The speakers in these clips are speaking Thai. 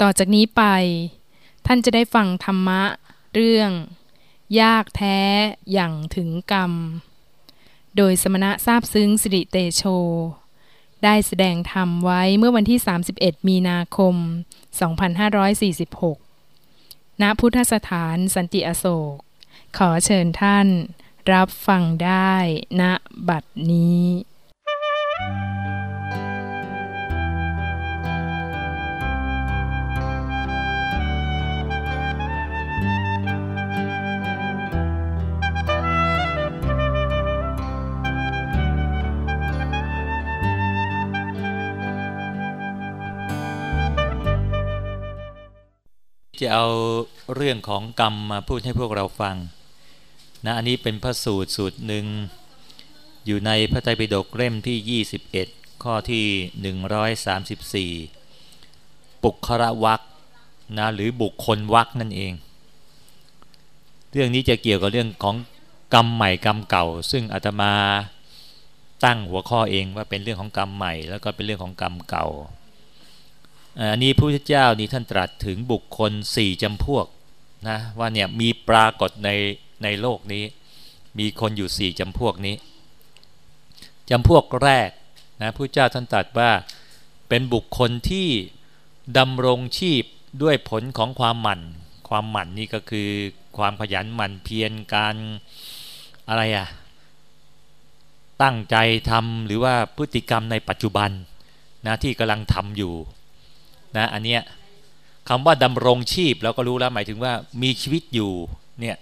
ต่อจากนี้ไป ท่านจะได้ฟังธรรมะ เรื่อง ยากแท้อย่างถึงกรรม โดยสมณะทราบซึ้งสิริเตโช ได้แสดงธรรมไว้เมื่อวันที่ 31 มีนาคม 2546 ณ พุทธสถานสันติอโศก ขอเชิญท่านรับฟังได้ณบัดนี้ จะเอาเรื่องของกรรมมาพูดให้พวกเราฟังนะอันนี้เป็นพระสูตรสูตรหนึ่งอยู่ในพระไตรปิฎกเล่มที่ 21 ข้อที่ 134 ปุคระวักนะหรือบุคคลวักนั่นเอง เรื่องนี้จะเกี่ยวกับเรื่องของกรรมใหม่กรรมเก่า ซึ่งอาตมาตั้งหัวข้อเองว่าเป็นเรื่องของกรรมใหม่ แล้วก็เป็นเรื่องของกรรมเก่า อันนี้พระพุทธเจ้านี่ท่านตรัสถึงบุคคลสี่จำพวกนะว่าเนี่ยมีปรากฏในในโลกนี้ มีคนอยู่สี่จำพวกนี้จำพวกแรกนะพระเจ้าท่านตรัสว่าเป็นบุคคลที่ดำรงชีพด้วยผลของความหมั่น ความหมั่นนี่ก็คือความขยันหมั่นเพียรการอะไรอะตั้งใจทำหรือว่าพฤติกรรมในปัจจุบันนะที่กำลังทำอยู่ นะอันเนี้ยคำว่าดำรงชีพเราก็รู้แล้วหมายถึงว่ามีชีวิตอยู่เนี่ย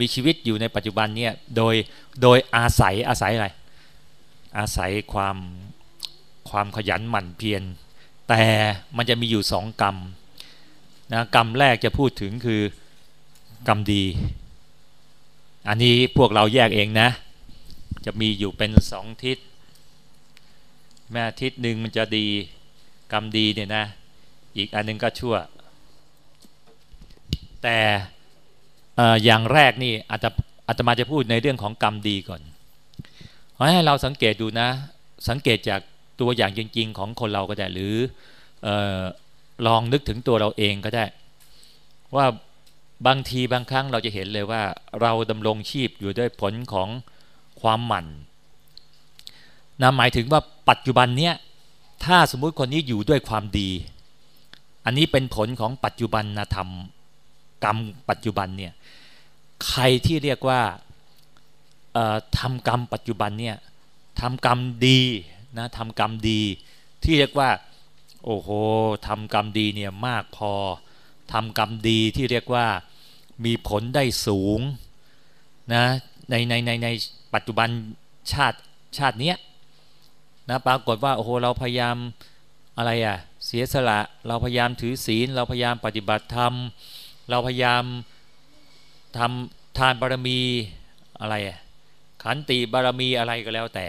มีชีวิตอยู่ในปัจจุบันเนี่ยโดยโดยอาศัยอาศัยอะไรอาศัยความความขยันหมั่นเพียรแต่มันจะมีอยู่สองกรรมนะกรรมแรกจะพูดถึงคือกรรมดี อันนี้พวกเราแยกเองนะ จะมีอยู่เป็นสองทิศแม่ทิศหนึ่งมันจะดีกรรมดีเนี่ยนะ อีกอันนึงก็ชั่ว แต่อย่างแรกนี่อาจจะอาตมาจะพูดในเรื่องของกรรมดีก่อนให้เราสังเกตดูนะ สังเกตจากตัวอย่างจริง ๆ ของคนเราก็ได้หรือออลองนึกถึงตัวเราเองก็ได้ ว่าบางทีบางครั้งเราจะเห็นเลยว่า เราดำรงชีพอยู่ด้วยผลของความหมั่นนะหมายถึงว่าปัจจุบันเนี้ยถ้าสมมุติคนนี้อยู่ด้วยความดี อันนี้เป็นผลของปัจจุบันธรรม กรรมปัจจุบันเนี่ยใครที่เรียกว่าทำกรรมปัจจุบันเนี่ยทำกรรมดีนะทำกรรมดี ที่เรียกว่าโอ้โหทำกรรมดีเนี่ยมากพอทำกรรมดีที่เรียกว่ามีผลได้สูงนะในในในในปัจจุบันชาติชาติเนี้ยนะปรากฏว่าโอ้โหเราพยายามอะไรอะ่ะ เสียสละเราพยายามถือศีล เราพยายามปฏิบัติธรรม เราพยายามทำทานบารมีอะไร ขันติบารมีอะไรก็แล้วแต่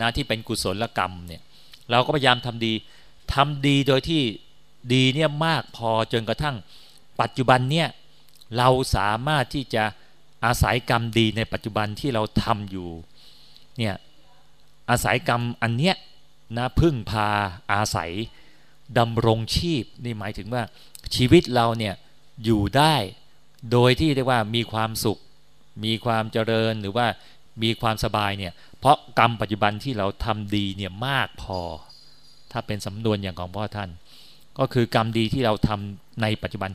นะที่เป็นกุศลกรรมเนี่ยเราก็พยายามทำดีทำดีโดยที่ดีเนี่ยมากพอจนกระทั่งปัจจุบันเนี่ยเราสามารถที่จะอาศัยกรรมดีในปัจจุบันที่เราทำอยู่เนี่ยอาศัยกรรมอันเนี้ยนะพึ่งพาอาศัย ดำรงชีพนี่หมายถึงว่าชีวิตเราเนี่ยอยู่ได้โดยที่เรียกว่ามีความสุข มีความเจริญหรือว่ามีความสบายเนี่ยเพราะกรรมปัจจุบันที่เราทำดีเนี่ยมากพอ ถ้าเป็นสำนวนอย่างของพ่อท่าน ก็คือกรรมดีที่เราทำในปัจจุบัน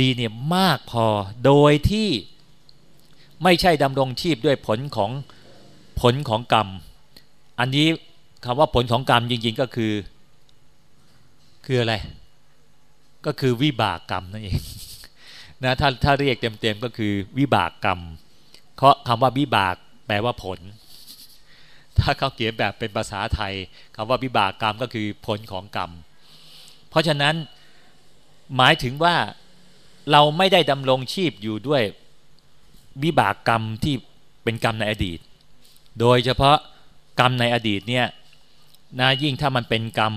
ดีเนี่ยมากพอโดยที่ไม่ใช่ดำรงชีพด้วยผลของผลของกรรม อันนี้คำว่าผลของกรรมจริงๆก็คือ คืออะไร ก็คือวิบากกรรมนั่นเองนะถ้าถ้าเรียกเต็มๆก็คือวิบากกรรมเพราะคำว่าวิบากแปลว่าผล ถ้าเขาเขียนแบบเป็นภาษาไทยคำว่าวิบากกรรมก็คือผลของกรรม เพราะฉะนั้นหมายถึงว่าเราไม่ได้ดำรงชีพอยู่ด้วยวิบากกรรมที่เป็นกรรมในอดีต โดยเฉพาะกรรมในอดีตเนี่ยนะยิ่งถ้ามันเป็นกรรม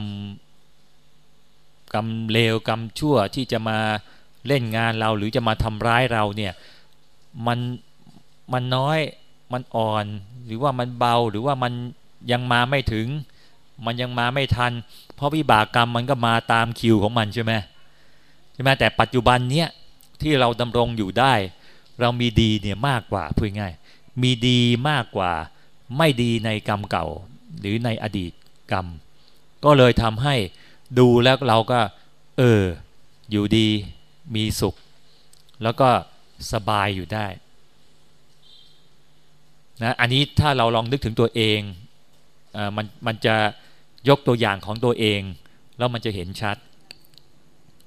กรรมเลวกรรมชั่วที่จะมาเล่นงานเราหรือจะมาทำร้ายเราเนี่ยมันมันน้อยมันอ่อน หรือว่ามันเบาหรือว่ามันยังมาไม่ถึง มันยังมาไม่ทัน เพราะวิบากกรรมมันก็มาตามคิวของมันใช่ไหมใช่ไหมแต่ปัจจุบันเนี้ยที่เราดำรงอยู่ได้ เรามีดีเนี่ยมากกว่าพูดง่ายมีดีมากกว่าไม่ดีในกรรมเก่า หรือในอดีตกรรม ก็เลยทำให้ ดูแล้วเราก็เอออยู่ดีมีสุข แล้วก็สบายอยู่ได้นะอันนี้ถ้าเราลองนึกถึงตัวเองอมันมันจะยกตัวอย่างของตัวเอง แล้วมันจะเห็นชัด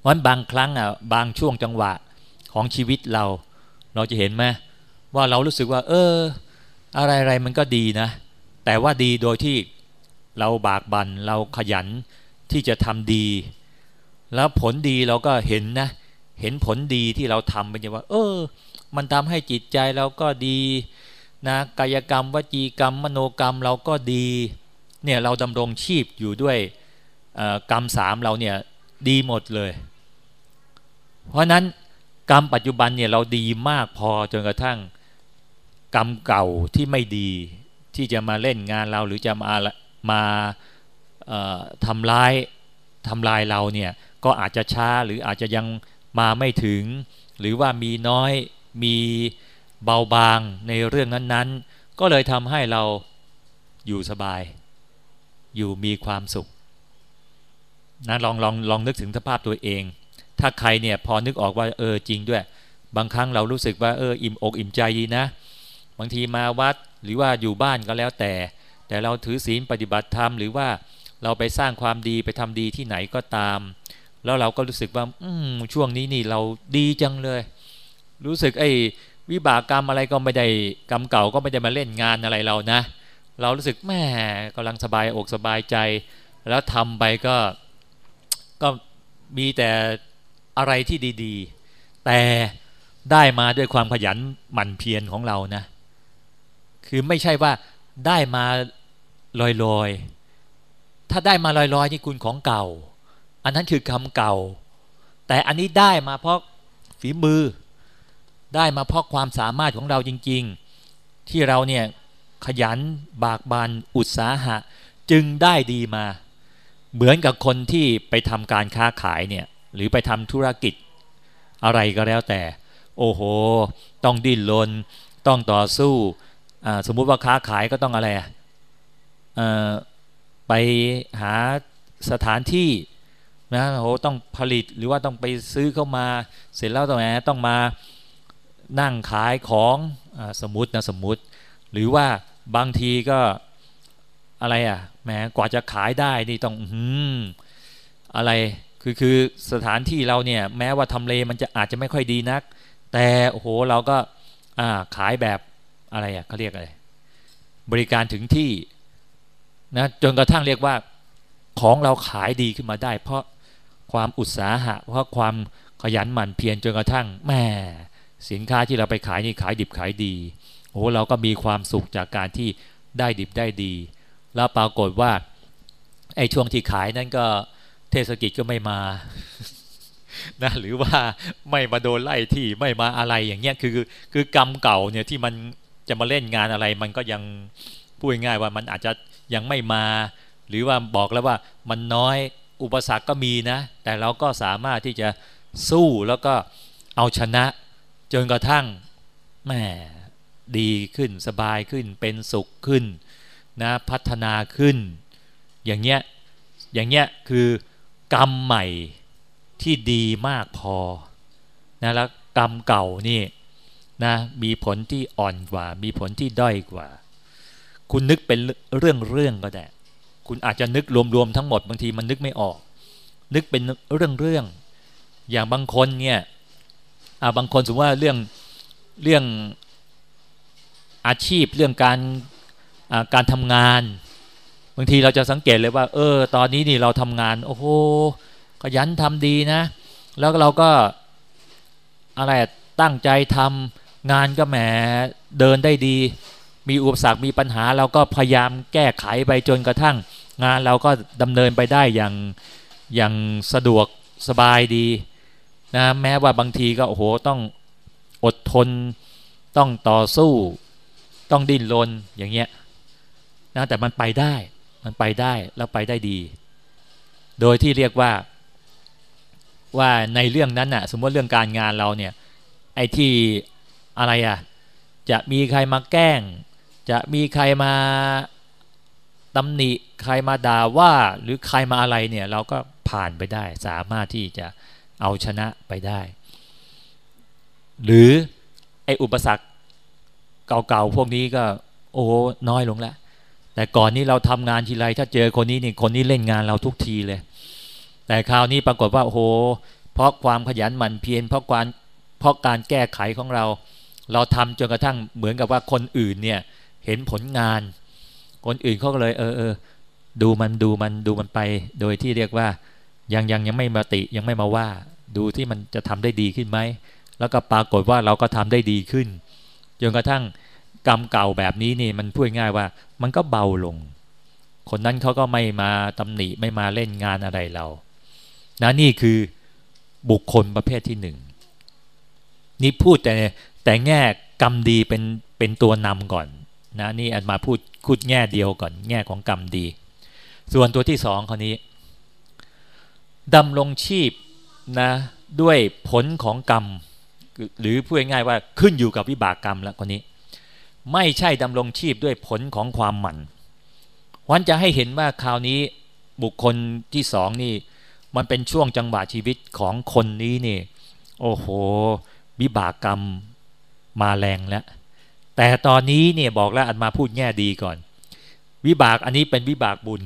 วันบางครั้งอะบางช่วงจังหวะของชีวิตเรา เราจะเห็นไหมว่าเรารู้สึกว่า เออ อะไรอะไรมันก็ดีนะ แต่ว่าดีโดยที่เราบากบัน่นเราขยัน ที่จะทำดี แล้วผลดีเราก็เห็นนะ เห็นผลดีที่เราทำเป็นอย่างว่า เออ มันทำให้จิตใจเราก็ดีนะกายกรรมวจีกรรม มโนกรรมเราก็ดีเนี่ยเราดำรงชีพอยู่ด้วยกรรมสามเราเนี่ยดีหมดเลย เพราะนั้นกรรมปัจจุบันเนี่ยเราดีมากพอจนกระทั่งกรรมเก่าที่ไม่ดีที่จะมาเล่นงานเราหรือจะมามา ทำร้ายทำลายเราเนี่ยก็อาจจะช้าหรืออาจจะยังมาไม่ถึง หรือว่ามีน้อยมีเบาบางในเรื่องนั้นๆ ก็เลยทำให้เราอยู่สบาย อยู่มีความสุขนะลองลองลองนึกถึงสภาพตัวเอง ถ้าใครเนี่ยพอนึกออกว่าเออจริงด้วย บางครั้งเรารู้สึกว่าเอออิ่มอกอิ่มใจดีนะ บางทีมาวัดหรือว่าอยู่บ้านก็แล้วแต่ แต่เราถือศีลปฏิบัติธรรมหรือว่า เราไปสร้างความดีไปทำดีที่ไหนก็ตาม แล้วเราก็รู้สึกว่าอืมช่วงนี้นี่เราดีจังเลย รู้สึกไอ้วิบากกรรมอะไรก็ไม่ได้กรรมเก่าก็ไม่ได้มาเล่นงานอะไรเรานะ เรารู้สึกแม่กำลังสบายอกสบายใจ แล้วทำไปก็ก็มีแต่อะไรที่ดีๆ แต่ได้มาด้วยความขยันหมั่นเพียรของเรานะ คือไม่ใช่ว่าได้มาลอยๆ ถ้าได้มาลอยๆนี่คุณของเก่า อันนั้นคือคำเก่า แต่อันนี้ได้มาเพราะฝีมือ ได้มาเพราะความสามารถของเราจริง ๆ ที่เราเนี่ยขยันบากบันอุตสาหะ จึงได้ดีมา เหมือนกับคนที่ไปทำการค้าขายเนี่ยหรือไปทำธุรกิจ อะไรก็แล้วแต่ โอ้โห ต้องดิ้นรนต้องต่อสู้สมมุติว่าค้าขายก็ต้องอะไร ไปหาสถานที่นะโอ้ต้องผลิตหรือว่าต้องไปซื้อเข้ามา เสร็จแล้วต้องแหมต้องมานั่งขายของอสมมตินะสมมติ หรือว่าบางทีก็อะไรอะแหมกว่าจะขายได้นี่ต้องอืมอะไรคือคือสถานที่เราเนี่ยแม้ว่าทำเลมันจะอาจจะไม่ค่อยดีนัก แต่โอ้โหเราก็อ่าขายแบบอะไรอะเขาเรียกอะไรบริการถึงที่ นะจนกระทั่งเรียกว่าของเราขายดีขึ้นมาได้ เพราะความอุตสาหะ เพราะความขยันหมั่นเพียรจนกระทั่งแม่สินค้าที่เราไปขายนี่ขายดิบขายดีโอ้เราก็มีความสุขจากการที่ได้ดิบได้ดี แล้วปรากฏว่าไอ้ช่วงที่ขายนั่นก็เทศกิจก็ไม่มานะหรือว่าไม่มาโดนไล่ที่ไม่มาอะไรอย่างเงี้ยคือคือกรรมเก่าเนี่ยที่มันจะมาเล่นงานอะไร มันก็ยังพูดง่ายว่ามันอาจจะ ยังไม่มา หรือว่าบอกแล้วว่ามันน้อยอุปสรรคก็มีนะ แต่เราก็สามารถที่จะสู้แล้วก็เอาชนะ จนกระทั่งแหมดีขึ้นสบายขึ้นเป็นสุขขึ้นนะพัฒนาขึ้น อย่างเงี้ยอย่างเงี้ยคือกรรมใหม่ที่ดีมากพอนะแล้วกรรมเก่านี่นะมีผลที่อ่อนกว่า มีผลที่ด้อยกว่า คุณนึกเป็นเรื่องเรื่องก็ได้ คุณอาจจะนึกรวมๆทั้งหมดบางทีมันนึกไม่ออก นึกเป็นเรื่องเรื่องอย่างบางคนเนี่ยบางคนสมมติว่าเรื่องเรื่องอาชีพเรื่องการการทำงาน บางทีเราจะสังเกตเลยว่า เออ ตอนนี้นี่เราทำงาน โอ้โหขยันทำดีนะ แล้วเราก็อะไรตั้งใจทำงานก็แหมเดินได้ดี มีอุปสรรคมีปัญหาเราก็พยายามแก้ไขไปจนกระทั่ง งานเราก็ดำเนินไปได้อย่างอย่างสะดวกสบายดีนะแม้ว่าบางทีก็โอ้โหต้องอดทนต้องต่อสู้ ต้องดิ้นรนอย่างเงี้ยนะแต่มันไปได้มันไปได้แล้วไปได้ดี โดยที่เรียกว่า ว่าในเรื่องนั้นน่ะ สมมติเรื่องการงานเราเนี่ยไอ้ที่อะไรอะจะมีใครมาแกล้ง จะมีใครมาตำหนิใครมาด่าว่า หรือใครมาอะไรเนี่ยเราก็ผ่านไปได้ สามารถที่จะเอาชนะไปได้ หรือไอ้อุปสรรคเก่าๆพวกนี้ก็โอ้น้อยลงแล้วแต่ก่อนนี้เราทำงานทีไรถ้าเจอคนนี้นี่คนนี้เล่นงานเราทุกทีเลย แต่คราวนี้ปรากฏว่าโอ้โหเพราะความขยันหมั่นเพียรเพราะการเพราะการแก้ไขของเรา เราทำจนกระทั่งเหมือนกับว่าคนอื่นเนี่ย เห็นผลงาน คนอื่นเขาก็เลย เออเออดูมันดูมันดูมันไป โดยที่เรียกว่า ยังยังยังไม่มาติยังไม่มาว่า ดูที่มันจะทำได้ดีขึ้นไหมแล้วก็ปรากฏว่าเราก็ทำได้ดีขึ้นจนกระทั่งกรรมเก่าแบบนี้นี่มันพูดง่ายว่า มันก็เบาลง คนนั้นเขาก็ไม่มาตำหนิไม่มาเล่นงานอะไรเรานะนี่คือบุคคลประเภทที่หนึ่งนี่พูดแต่แต่แง่กรรมดีเป็นเป็นตัวนำก่อน นะนี่อันมาพูดพูดแง่เดียวก่อนแง่ของกรรมดี ส่วนตัวที่สองคนนี้ดำรงชีพนะด้วยผลของกรรม หรือพูดง่ายว่าขึ้นอยู่กับวิบากกรรมแล้วคนนี้ ไม่ใช่ดำรงชีพด้วยผลของความหมั่นวันจะให้เห็นว่าคราวนี้บุคคลที่สองนี่มันเป็นช่วงจังหวะชีวิตของคนนี้นี่ โอ้โห วิบากกรรมมาแรงแล้ว แต่ตอนนี้เนี่ยบอกแล้วอันมาพูดแง่ดีก่อน วิบากอันนี้เป็นวิบากบุญ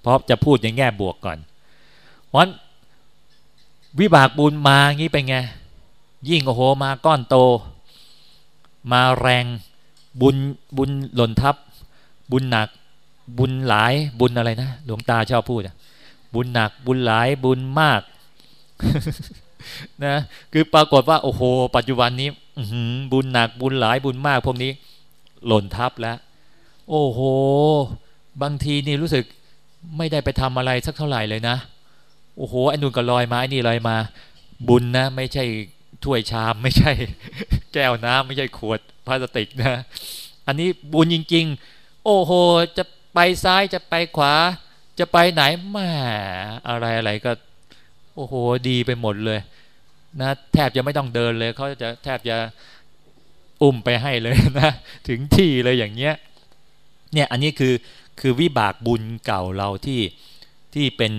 เพราะจะพูดในแง่บวกก่อนวันวิบากบุญมางี้เป็นไง ยิ่งโอ้โหมาก้อนโต มาแรงบุญบุญหล่นทับ บุญหนัก บุญหลายบุญอะไรนะ หลวงตาชอบพูดบุญหนักบุญหลายบุญมาก นะคือปรากฏว่าโอ้โห ปัจจุบันนี้บุญหนักบุญหลายบุญมากพวกนี้ หล่นทับแล้ว โอ้โห บางทีนี่รู้สึกไม่ได้ไปทำอะไรสักเท่าไหร่เลยนะ โอ้โหไอ้นุ่นก็ลอยมาไอ้นี่ลอยมา บุญนะ ไม่ใช่ถ้วยชามไม่ใช่ แก้วน้ำไม่ใช่ขวดพลาสติกนะ อันนี้บุญจริง ๆ โอ้โห จะไปซ้ายจะไปขวา จะไปไหนแม่อะไรอะไรก็ โอ้โห ดีไปหมดเลย นะแทบจะไม่ต้องเดินเลยเขาจะแทบจะอุ้มไปให้เลยนะถึงที่เลยอย่างเงี้ยเนี่ยอันนี้คือคือวิบากบุญเก่าเราที่ที่เป็น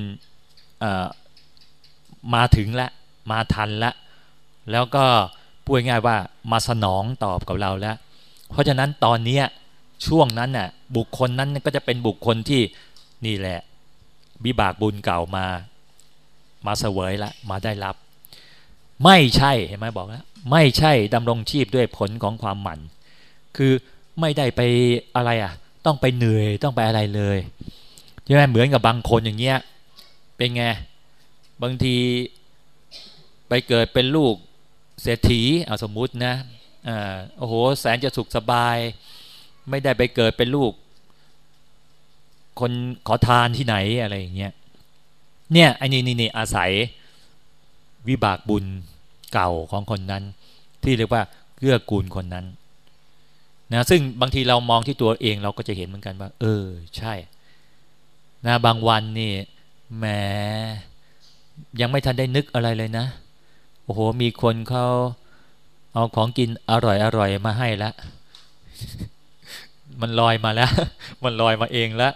มาถึงละมาทันละแล้วก็พูดง่ายว่ามาสนองตอบกับเราแล้ว เพราะฉะนั้นตอนนี้ช่วงนั้นน่ะบุคคลนั้นก็จะเป็นบุคคลที่นี่แหละวิบากบุญเก่ามา มาเสวยละมาได้รับ ไม่ใช่เห็นไหมบอกแล้วไม่ใช่ดำรงชีพด้วยผลของความหมัน คือไม่ได้ไปอะไรอะ ต้องไปเหนื่อยต้องไปอะไรเลยใช่ไหมเหมือนกับบางคนอย่างเงี้ยเป็นไงบางทีไปเกิดเป็นลูกเศรษฐีเอาสมมุตินะอ่าโอ้โหแสนจะสุขสบาย ไม่ได้ไปเกิดเป็นลูก คนขอทานที่ไหนอะไรอย่างเงี้ยเนี่ยไอ้นี่นี่นี่อาศัยวิบากบุญ เก่าของคนนั้น ที่เรียกว่าเกื้อกูลคนนั้นนะซึ่งบางทีเรามองที่ตัวเองเราก็จะเห็นเหมือนกันว่า เออ ใช่นะบางวันนี่แหมยังไม่ทันได้นึกอะไรเลยนะ โอ้โห มีคนเขาเอาของกินอร่อยอร่อยมาให้แล้วมันลอยมาแล้ว มันลอยมาเองแล้ว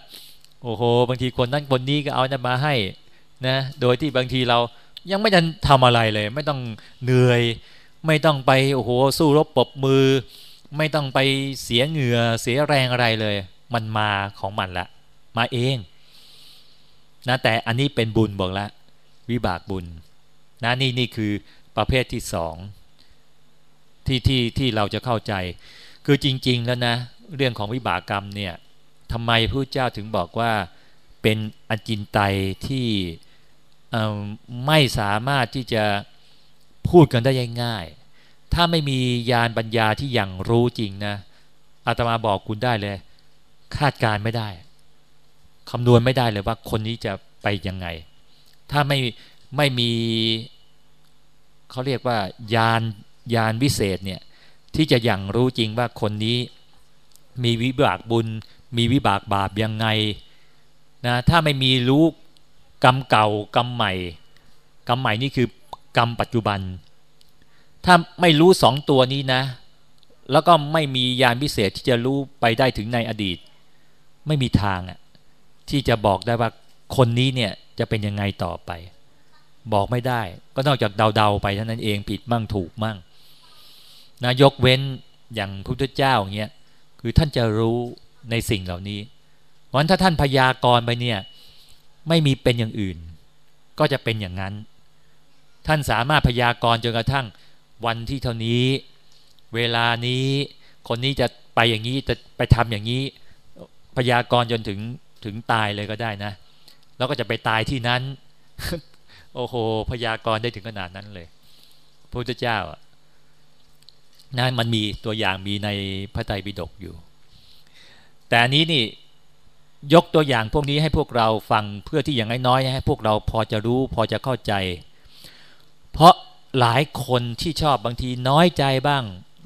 โอ้โห บางทีคนนั้นคนนี้ก็เอาจะมาให้นะ โดยที่บางทีเรา ยังไม่ทันทำอะไรเลย ไม่ต้องเหนื่อย ไม่ต้องไปโอ้โหสู้รบปบมือ ไม่ต้องไปเสียเหงื่อเสียแรงอะไรเลย มันมาของมันละ มาเองนะแต่อันนี้เป็นบุญบอกแล้ววิบากบุญนะนี่นี่คือประเภทที่สองที่ที่ที่เราจะเข้าใจ คือจริง ๆ แล้วนะ เรื่องของวิบากกรรมเนี่ยทำไมพระเจ้าถึงบอกว่าเป็นอจินไตยที่ ไม่สามารถที่จะพูดกันได้ง่ายๆ ถ้าไม่มียานปัญญาที่อย่างรู้จริงนะอาตมาบอกคุณได้เลย คาดการไม่ได้คำนวณไม่ได้เลยว่าคนนี้จะไปยังไง ถ้าไม่ไม่มีเขาเรียกว่ายานยานวิเศษเนี่ยที่จะอย่างรู้จริงว่าคนนี้มีวิบากบุญ มีวิบากบาปยังไงนะถ้าไม่มีรู้ กรรมเก่ากรรมใหม่ กรรมใหม่นี่คือกรรมปัจจุบัน ถ้าไม่รู้สองตัวนี้นะ แล้วก็ไม่มียานพิเศษที่จะรู้ไปได้ถึงในอดีต ไม่มีทางอะที่จะบอกได้ว่าคนนี้เนี่ยจะเป็นยังไงต่อไป บอกไม่ได้ ก็นอกจากเดาๆไปเท่านั้นเองผิดมั่งถูกมั่งนะยกเว้นอย่างพระพุทธเจ้าเงี้ยคือท่านจะรู้ในสิ่งเหล่านี้เพราะฉะนั้นถ้าท่านพยากรณ์ไปเนี่ย ไม่มีเป็นอย่างอื่น ก็จะเป็นอย่างนั้น ท่านสามารถพยากรณ์จนกระทั่งวันที่เท่านี้ เวลานี้คนนี้จะไปอย่างนี้จะไปทำอย่างนี้ พยากรณ์จนถึงถึงตายเลยก็ได้นะ แล้วก็จะไปตายที่นั้น โอ้โห พยากรณ์ได้ถึงขนาดนั้นเลยพระพุทธเจ้าอะนะมันมีตัวอย่างมีในพระไตรปิฎกอยู่ แต่อันนี้นี่ ยกตัวอย่างพวกนี้ให้พวกเราฟังเพื่อที่อย่างน้อยๆให้พวกเราพอจะรู้พอจะเข้าใจ เพราะหลายคนที่ชอบบางทีน้อยใจบ้าง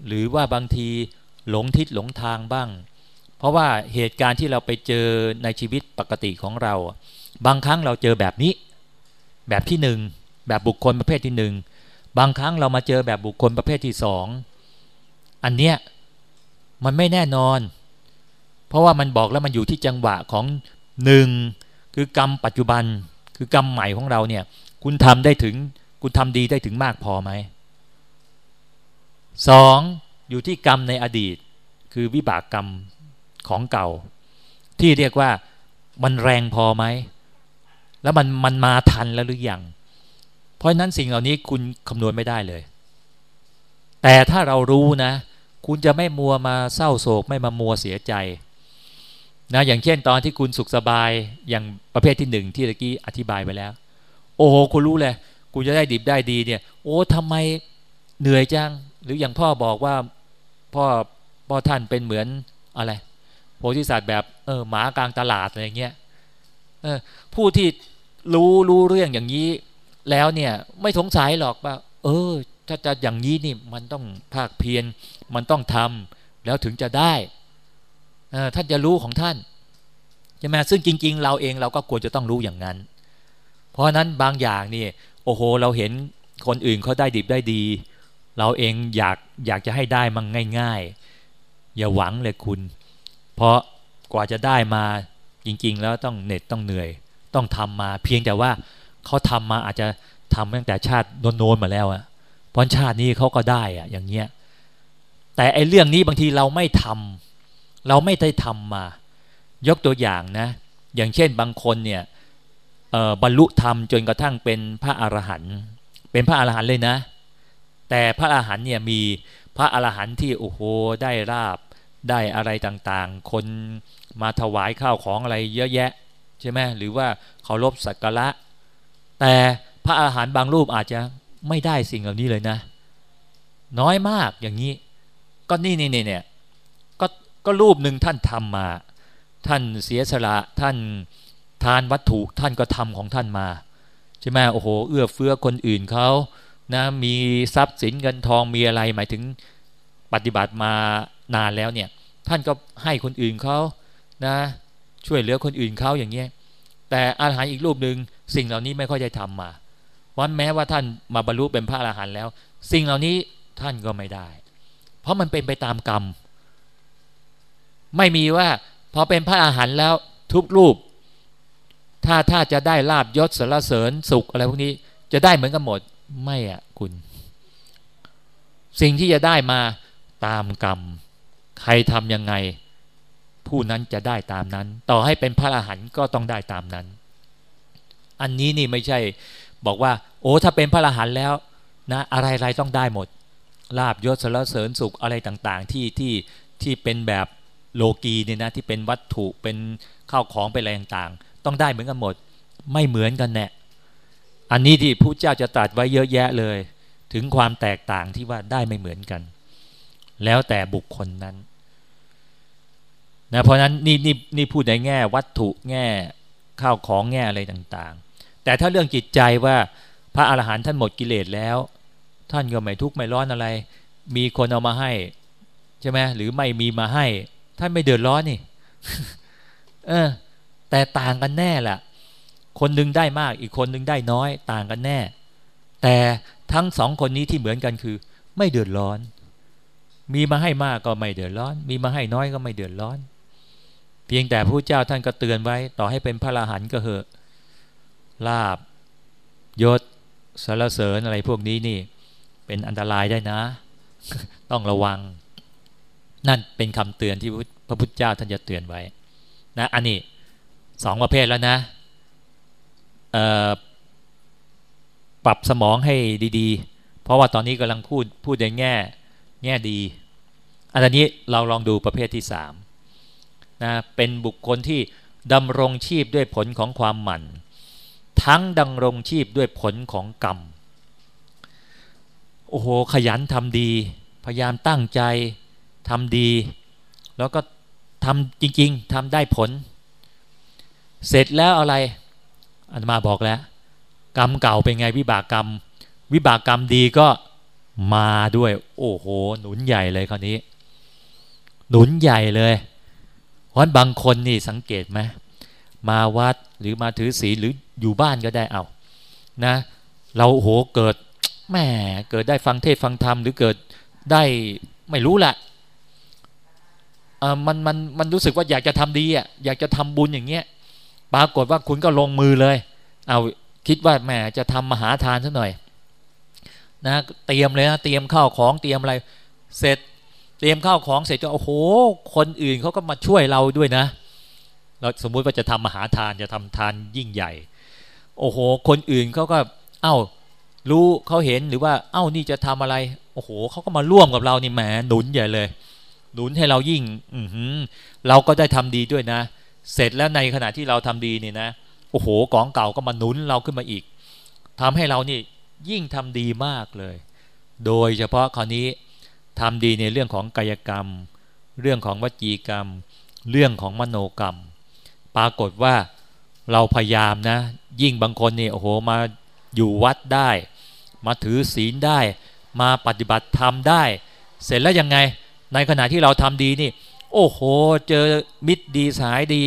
หรือว่าบางทีหลงทิศหลงทางบ้าง เพราะว่าเหตุการณ์ที่เราไปเจอในชีวิตปกติของเรา บางครั้งเราเจอแบบนี้ แบบที่หนึ่งแบบบุคคลประเภทที่หนึ่งบางครั้งเรามาเจอแบบบุคคลประเภทที่สองอันเนี้ยมันไม่แน่นอน เพราะว่ามันบอกแล้วมันอยู่ที่จังหวะของหนึ่งคือกรรมปัจจุบัน คือกรรมใหม่ของเราเนี่ย คุณทำได้ถึงคุณทำดีได้ถึงมากพอไหมสองอยู่ที่กรรมในอดีต คือวิบากกรรมของเก่า ที่เรียกว่ามันแรงพอไหม แล้วมันมันมาทันแล้วหรือยังเพราะนั้นสิ่งเหล่านี้คุณคำนวณไม่ได้เลย แต่ถ้าเรารู้นะ คุณจะไม่มัวมาเศร้าโศกไม่มามัวเสียใจ นะอย่างเช่นตอนที่คุณสุขสบายอย่างประเภทที่หนึ่งที่ตะกี้อธิบายไปแล้ว โอ้โหคุณรู้เลยคุณจะได้ดิบได้ดีเนี่ย โอ้ทำไมเหนื่อยจัง หรืออย่างพ่อบอกว่าพ่อพ่อท่านเป็นเหมือนอะไรโพธิสัตว์แบบเออหมากลางตลาดอะไรเงี้ยเออผู้ที่รู้รู้เรื่องอย่างนี้ แล้วเนี่ยไม่สงสัยหรอกว่า เออถ้าจะอย่างนี้นี่มันต้องภาคเพียรมันต้องทำแล้วถึงจะได้ ท่านจะรู้ของท่านใช่ไหมซึ่งจริง ๆ เราเองเราก็ควรจะต้องรู้อย่างนั้น เพราะนั้นบางอย่างนี่โอ้โหเราเห็นคนอื่นเขาได้ดิบได้ดี เราเองอยากอยากจะให้ได้มันง่าย ๆ อย่าหวังเลยคุณ เพราะกว่าจะได้มาจริง ๆ แล้วต้องเหน็ดต้องเหนื่อย ต้องทำมา เพียงแต่ว่าเขาทำมาอาจจะทำตั้งแต่ชาติโนนๆมาแล้วอะพราะชาตินี้เขาก็ได้อะอย่างเงี้ยแต่ไอเรื่องนี้บางทีเราไม่ทำ เราไม่ได้ทำมา ยกตัวอย่างนะ อย่างเช่นบางคนเนี่ยบรรลุธรรมจนกระทั่งเป็นพระอรหันต์เป็นพระอรหันต์เลยนะ แต่พระอรหันต์เนี่ยมีพระอรหันต์ที่โอ้โหได้ราบได้อะไรต่างๆ คนมาถวายข้าวของอะไรเยอะแยะใช่ไหมหรือว่าเคารพสักการะ แต่พระอาหารบางรูปอาจจะไม่ได้สิ่งเหล่านี้เลยนะ น้อยมากอย่างนี้ ก็นี่นี่เนี่ย ก็รูปหนึ่งท่านทำมา ท่านเสียสละท่านทานวัตถุท่านก็ทำของท่านมาใช่ไหมโอ้โห เอื้อเฟื้อคนอื่นเขานะมีทรัพย์สินเงินทองมีอะไรหมายถึงปฏิบัติมานานแล้วเนี่ยท่านก็ให้คนอื่นเขานะช่วยเหลือคนอื่นเขาอย่างเงี้ยแต่อาหารอีกรูปหนึ่งสิ่งเหล่านี้ไม่ค่อยได้ทำมาวันแม้ว่าท่านมาบรรลุเป็นพระอรหันต์แล้ว สิ่งเหล่านี้ท่านก็ไม่ได้ เพราะมันเป็นไปตามกรรม ไม่มีว่าพอเป็นพระอรหันต์แล้วทุกรูป ถ้าถ้าจะได้ลาบยศสรรเสริญสุขอะไรพวกนี้จะได้เหมือนกันหมดไม่อะคุณ สิ่งที่จะได้มาตามกรรม ใครทำยังไง ผู้นั้นจะได้ตามนั้น ต่อให้เป็นพระอรหันต์ก็ต้องได้ตามนั้น อันนี้นี่ไม่ใช่บอกว่า โอ้ถ้าเป็นพระอรหันต์แล้วนะอะไรๆต้องได้หมดลาบยศสารเสริญสุขอะไรต่างๆ ที่ที่ที่เป็นแบบ โลกีเนี่ยนะที่เป็นวัตถุเป็นข้าวของเป็นอะไรต่างๆ ต้องได้เหมือนกันหมด ไม่เหมือนกันแน่อันนี้ที่ผู้เจ้าจะตรัสไว้เยอะแยะเลย ถึงความแตกต่างที่ว่าได้ไม่เหมือนกัน แล้วแต่บุคคลนั้นนะเพราะนั้นนี่นี่นี่พูดในแง่วัตถุแง่ข้าวของแง่อะไรต่างๆ แต่ถ้าเรื่องจิตใจว่าพระอาหารหันต์ท่านหมดกิเลสแล้ว ท่านก็ไม่ทุกข์ไม่ร้อนอะไร มีคนเอามาให้ใช่ไหมหรือไม่มีมาให้ ท่านไม่เดือดร้อนนี่ เออ แต่ต่างกันแน่แหละคนนึงได้มากอีกคนนึงได้น้อย ต่างกันแน่ แต่ทั้งสองคนนี้ที่เหมือนกันคือ ไม่เดือดร้อน มีมาให้มากก็ไม่เดือดร้อน มีมาให้น้อยก็ไม่เดือดร้อน เพียงแต่พระเจ้าท่านก็เตือนไว้ ต่อให้เป็นพระอรหันต์ก็เหอะลาบยศสารเสริญอะไรพวกนี้นี่ เป็นอันตรายได้นะ ต้องระวัง นั่นเป็นคำเตือนที่พระพุทธเจ้าท่านจะเตือนไว้นะอันนี้สองประเภทแล้วนะปรับสมองให้ดีๆ เพราะว่าตอนนี้กำลังพูดพูดในแง่แง่ดี อันนี้เราลองดูประเภทที่สามนะเป็นบุคคลที่ดำรงชีพด้วยผลของความหมั่น ทั้งดำรงชีพด้วยผลของกรรม โอ้โห ขยันทำดี พยายามตั้งใจ ทำดี แล้วก็ทำจริง ๆทำได้ผล เสร็จแล้วอะไรอันมาบอกแล้ว กรรมเก่าเป็นไงวิบากกรรม วิบากกรรมดีก็มาด้วย โอ้โห หนุนใหญ่เลยคราวนี้ หนุนใหญ่เลยเพราะบางคนนี่สังเกตไหมมาวัดหรือมาถือศีลหรืออยู่บ้านก็ได้เอานะ เราโหเกิดแหมเกิดได้ฟังเทศฟังธรรมหรือเกิดได้ไม่รู้แหละ มันมันมันรู้สึกว่าอยากจะทำดีอะอยากจะทำบุญอย่างเงี้ยปรากฏว่าคุณก็ลงมือเลย เอาคิดว่าแหมจะทำมหาทานซะหน่อยนะเตรียมเลยนะเตรียมข้าวของเตรียมอะไร เสร็จเตรียมข้าวของเสร็จจะโอ้โห คนอื่นเขาก็มาช่วยเราด้วยนะ เราสมมุติว่าจะทำมหาทานจะทำทานยิ่งใหญ่ โอ้โห คนอื่นเขาก็เอ้ารู้เขาเห็นหรือว่า เอ้านี่จะทำอะไร โอ้โหเขาก็มาร่วมกับเรานี่แหมหนุนใหญ่เลย หนุนให้เรายิ่ง อืเราก็ได้ทำดีด้วยนะ เสร็จแล้วในขณะที่เราทำดีเนี่ยนะโอ้โหกองเก่าก็มาหนุนเราขึ้นมาอีกทำให้เรานี่ยิ่งทำดีมากเลย โดยเฉพาะคราวนี้ทำดีในเรื่องของกายกรรม เรื่องของวจีกรรม เรื่องของมโนกรรม ปรากฏว่าเราพยายามนะ ยิ่งบางคนนี่โอ้โหมาอยู่วัดได้ มาถือศีลได้ มาปฏิบัติธรรมได้ เสร็จแล้วยังไง ในขณะที่เราทำดีนี่ โอ้โห เจอมิตรดีสายดี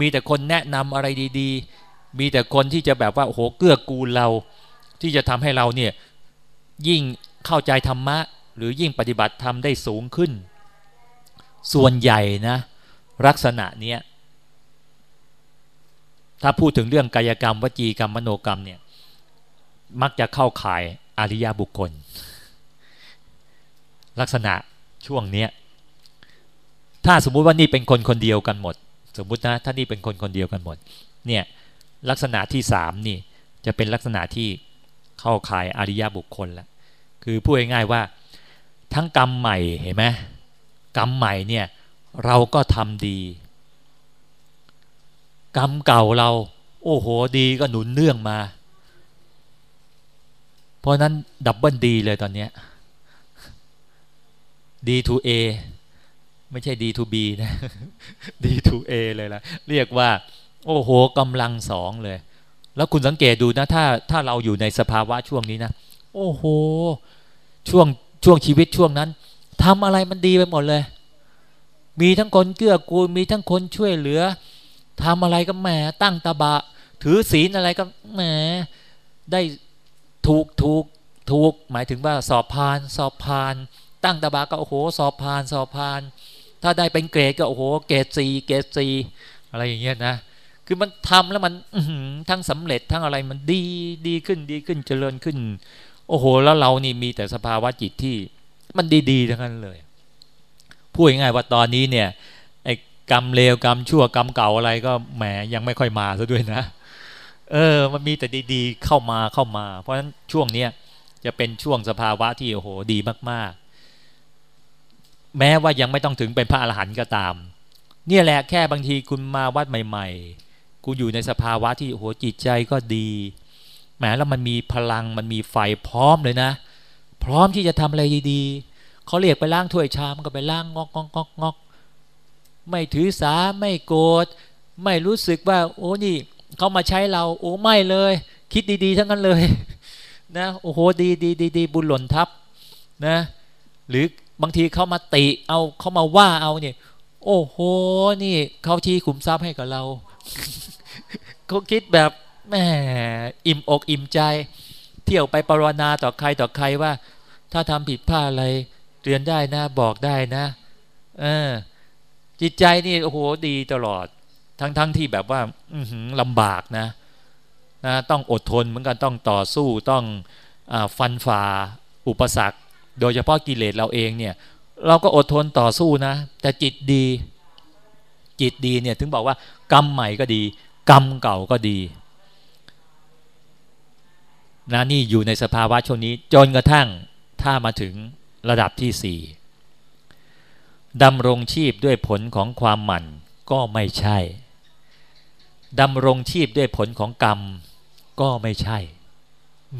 มีแต่คนแนะนำอะไรดีๆ มีแต่คนที่จะแบบว่าโอ้โหเกื้อกูลเรา ที่จะทำให้เราเนี่ยยิ่งเข้าใจธรรมะ หรือยิ่งปฏิบัติธรรมได้สูงขึ้น ส่วนใหญ่นะลักษณะเนี้ยถ้าพูดถึงเรื่องกายกรรมวจีกรรมมโนกรรมเนี่ยมักจะเข้าข่ายอริยบุคคล ลักษณะ ช่วงเนี้ยถ้าสมมุติว่านี่เป็นคนคนเดียวกันหมด สมมุตินะถ้านี่เป็นคนคนเดียวกันหมดเนี่ยลักษณะที่สามนี่จะเป็นลักษณะที่เข้าข่ายอริยบุคคลล้วคือพูดง่ายๆว่าทั้งกรรมใหม่เห็นไหมกรรมใหม่เนี่ยเราก็ทำดี กรรมเก่าเรา โอ้โหดีก็หนุนเนื่องมา เพราะนั้นดับเบิลดีเลยตอนนี้ดี ทูเอไม่ใช่ D2B นะ D2A เลยละเรียกว่า โอ้โหกำลังสองเลย แล้วคุณสังเกตดูนะ ถ้าถ้าเราอยู่ในสภาวะช่วงนี้นะ โอ้โห ช่วงช่วงชีวิตช่วงนั้นทำอะไรมันดีไปหมดเลย มีทั้งคนเกื้อกูล มีทั้งคนช่วยเหลือทำอะไรก็แหมตั้งตาบะ ถือศีลอะไรก็แหมได้ถูกถูกถูกหมายถึงว่าสอบผ่าน สอบผ่าน ตั้งตาบะก็โอ้โหสอบผ่านสอบผ่าน ถ้าได้เป็นเกรดก็โอ้โหเกรดสี่เกรดสี่อะไรอย่างเงี้ยนะคือมันทำแล้วมันทั้งสำเร็จทั้งอะไรมันดีดีขึ้นดีขึ้นเจริญขึ้น โอ้โห แล้วเรานี่มีแต่สภาวะจิตที่มันดีๆทั้งนั้นเลยพูดง่ายๆว่าตอนนี้เนี่ยไอ้กรรมเลวกรรมชั่วกรรมเก่าอะไรก็แหมยังไม่ค่อยมาซะด้วยนะ เออ มันมีแต่ดีๆเข้ามาเข้ามา เพราะฉะนั้นช่วงเนี้ยจะเป็นช่วงสภาวะที่โอ้โหดีมากๆ แม้ว่ายังไม่ต้องถึงเป็นพระอรหันต์ก็ตาม เนี่ยแหละแค่บางทีคุณมาวัดใหม่ ๆ กูอยู่ในสภาวะที่โอ้โหจิตใจก็ดีแม้แล้วมันมีพลังมันมีไฟพร้อมเลยนะ พร้อมที่จะทำอะไรดีๆเขาเรียกไปล้างถ้วยชามก็ไปล้างงอกงอกงอกงอกไม่ถือสาไม่โกรธไม่รู้สึกว่า โอ้นี่เขามาใช้เรา โอ้ไม่เลย คิดดีๆทั้งนั้นเลย นะโอ้โหดีดีดีดีบุญหล่นทับนะ หรือ บางทีเขามาติเอาเขามาว่าเอาเนี่ย โอ้โห นี่เขาที่ขุมทรัพย์ให้กับเราเขาคิดแบบแหมอิ่มอกอิ่มใจ เที่ยวไปปรนนาต่อใครต่อใครว่า ถ้าทำผิดพลาดอะไรเตือนได้นะบอกได้นะ เออ จิตใจนี่โอ้โหดีตลอด ทั้งๆทที่แบบว่าลำบากนะนะ ต้องอดทนเหมือนกันต้องต่อสู้ต้องอฟันฝ่าอุปสรรค โดยเฉพาะกิเลสเราเองเนี่ย เราก็อดทนต่อสู้นะ แต่จิตดีจิตดีเนี่ยถึงบอกว่ากรรมใหม่ก็ดี กรรมเก่าก็ดีนะนี่อยู่ในสภาวะช่วงนี้ จนกระทั่งถ้ามาถึงระดับที่สี่ดำรงชีพด้วยผลของความหมั่นก็ไม่ใช่ดำรงชีพด้วยผลของกรรม ก็ไม่ใช่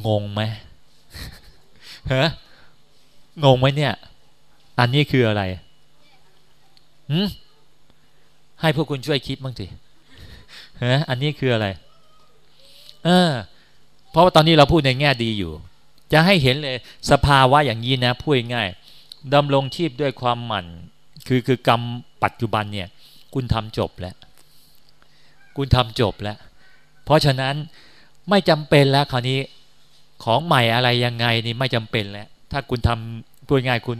งงไหมฮะ งงไหมเนี่ย อันนี้คืออะไรหืมให้พวกคุณช่วยคิดบ้างสิฮะอันนี้คืออะไร เออ เพราะว่าตอนนี้เราพูดในแง่ดีอยู่ จะให้เห็นเลยสภาวะอย่างนี้นะพูดง่ายดำรงชีพด้วยความหมั่น คือคือกรรมปัจจุบันเนี่ย คุณทำจบแล้ว คุณทำจบแล้ว เพราะฉะนั้นไม่จำเป็นแล้วคราวนี้ของใหม่อะไรยังไงนี่ไม่จำเป็นแล้ว ถ้าคุณทำพูดง่ายคุณ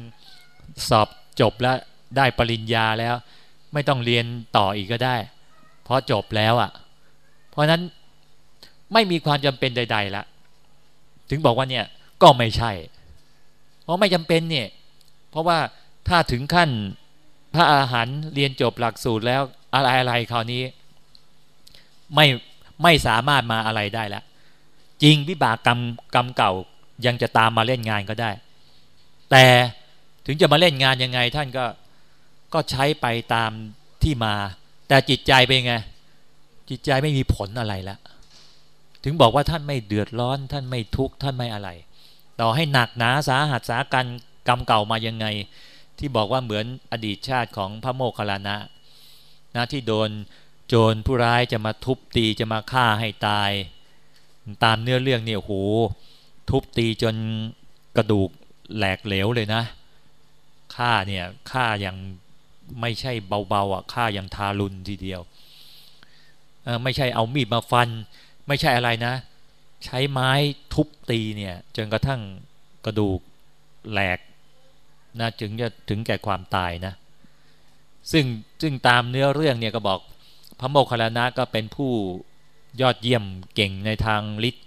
สอบจบแล้วได้ปริญญาแล้ว ไม่ต้องเรียนต่ออีกก็ได้ เพราะจบแล้วอะ่ะ เพราะนั้นไม่มีความจำเป็นใด ๆละถึงบอกว่าเนี่ยก็ไม่ใช่ เพราะไม่จำเป็นเนี่ย เพราะว่าถ้าถึงขั้นพระอาหารเรียนจบหลักสูตรแล้วอะไรอะไรคราวนี้ ไม่ไม่สามารถมาอะไรได้แล้วจริงวิบากกรรมกรรมเก่า ยังจะตามมาเล่นงานก็ได้ แต่ถึงจะมาเล่นงานยังไงท่านก็ก็ใช้ไปตามที่มา แต่จิตใจเป็นไง จิตใจไม่มีผลอะไรแล้วถึงบอกว่าท่านไม่เดือดร้อน ท่านไม่ทุกข์ท่านไม่อะไร ต่อให้หนักหนาสาหัสสากันกรรมเก่ามายังไง ที่บอกว่าเหมือนอดีตชาติของพระโมคคัลลานะนะที่โดนโจรผู้ร้ายจะมาทุบตีจะมาฆ่าให้ตาย ตามเนื้อเรื่องเนี่ยโห ทุบตีจนกระดูกแหลกเหลวเลยนะฆ่าเนี่ยฆ่าอย่างไม่ใช่เบาๆอะฆ่าอย่างทารุณทีเดียวไม่ใช่เอามีดมาฟัน ไม่ใช่อะไรนะ ใช้ไม้ทุบตีเนี่ยจนกระทั่งกระดูกแหลกนะถึงจะถึงแก่ความตายนะ ซึ่งซึ่งตามเนื้อเรื่องเนี่ยก็บอกพระโมคคัลลานะก็เป็นผู้ยอดเยี่ยมเก่งในทางฤทธิ์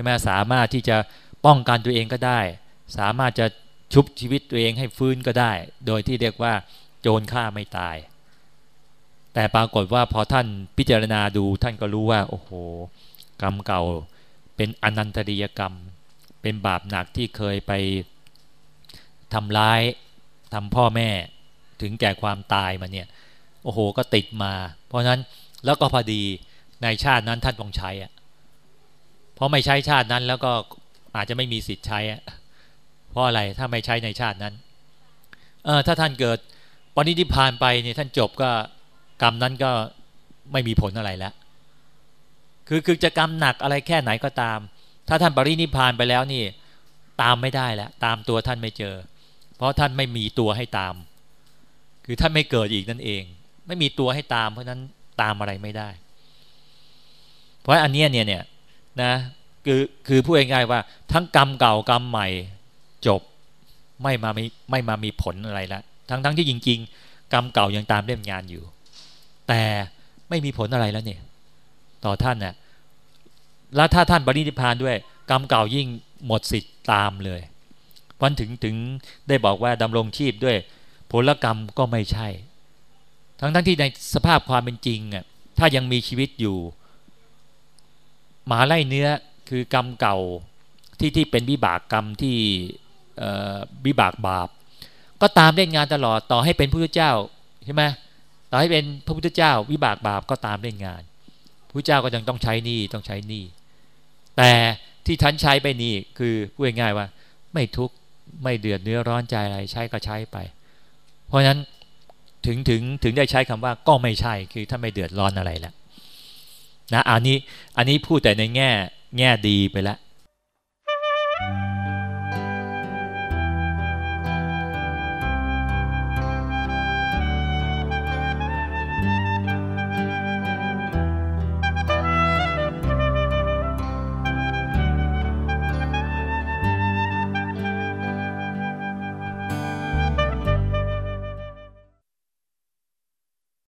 ช่ไหมสามารถที่จะป้องกันตัวเองก็ได้ สามารถจะชุบชีวิตตัวเองให้ฟื้นก็ได้ โดยที่เรียกว่า โจรฆ่าไม่ตาย แต่ปรากฏว่าพอท่านพิจารณาดูท่านก็รู้ว่า โอ้โห กรรมเก่า เป็นอนันตริยกรรม เป็นบาปหนักที่เคยไปทำร้ายทำพ่อแม่ถึงแก่ความตายมาเนี่ย โอ้โหก็ติดมา เพราะนั้นแล้วก็พอดีในชาตินั้นท่านต้องใช้อะ เพราะไม่ใช้ชาตินั้น แล้วก็อาจจะไม่มีสิทธิ์ใช้เพราะอะไรถ้าไม่ใช้ในชาตินั้นเออถ้าท่านเกิดปณิธิพานไปเนี่ยท่านจบก็กรรมนั้นก็ไม่มีผลอะไรแล้ว คือคือจะกรรมหนักอะไรแค่ไหนก็ตาม ถ้าท่านปรินิพานไปแล้วนี่ ตามไม่ได้แล้วตามตัวท่านไม่เจอ เพราะท่านไม่มีตัวให้ตาม คือท่านไม่เกิดอีกนั่นเอง ไม่มีตัวให้ตาม เพราะนั้นตามอะไรไม่ได้ เพราะอันนี้เนี่ยเนี่ย นะคือคือพูดง่ายๆว่า ทั้งกรรมเก่ากรรมใหม่จบไม่มาไม่ไม่มามีผลอะไรล้วทั้งทั้งที่จริง ๆ กรรมเก่ายังตามเล่มงานอยู่ แต่ไม่มีผลอะไรแล้วเนี่ยต่อท่านเนี่ยแล้วถ้าท่านบริณิพานด้วย กรรมเก่ายิ่งหมดสิทธิ์ตามเลยวันถึงถึงได้บอกว่าดำรงชีพด้วย ผลกรรมก็ไม่ใช่ ทั้งทั้งที่ในสภาพความเป็นจริงอะถ้ายังมีชีวิตอยู่ หมาไล่เนื้อคือกรรมเก่าที่ที่เป็นวิบากกรรมที่วิบากบาป ก็ตามเล่นงานตลอดต่อให้เป็นพระเจ้าใช่ไหมต่อให้เป็นพระพุทธเจ้า วิบากบาปก็ตามเล่นงานพระเจ้าก็ยังต้องใช้นี่ต้องใช้นี่ แต่ที่ท่านใช้ไปนี่คือพูดง่ายว่า ไม่ทุกข์ไม่เดือดเนื้อร้อนใจอะไรใช้ก็ใช้ไป เพราะฉะนั้นถึงถึงถึงได้ใช้คำว่าก็ไม่ใช่คือท่านไม่เดือดร้อนอะไรแล้ว นะอันนี้อันนี้พูดแต่ในแง่แง่ดีไปแล้ว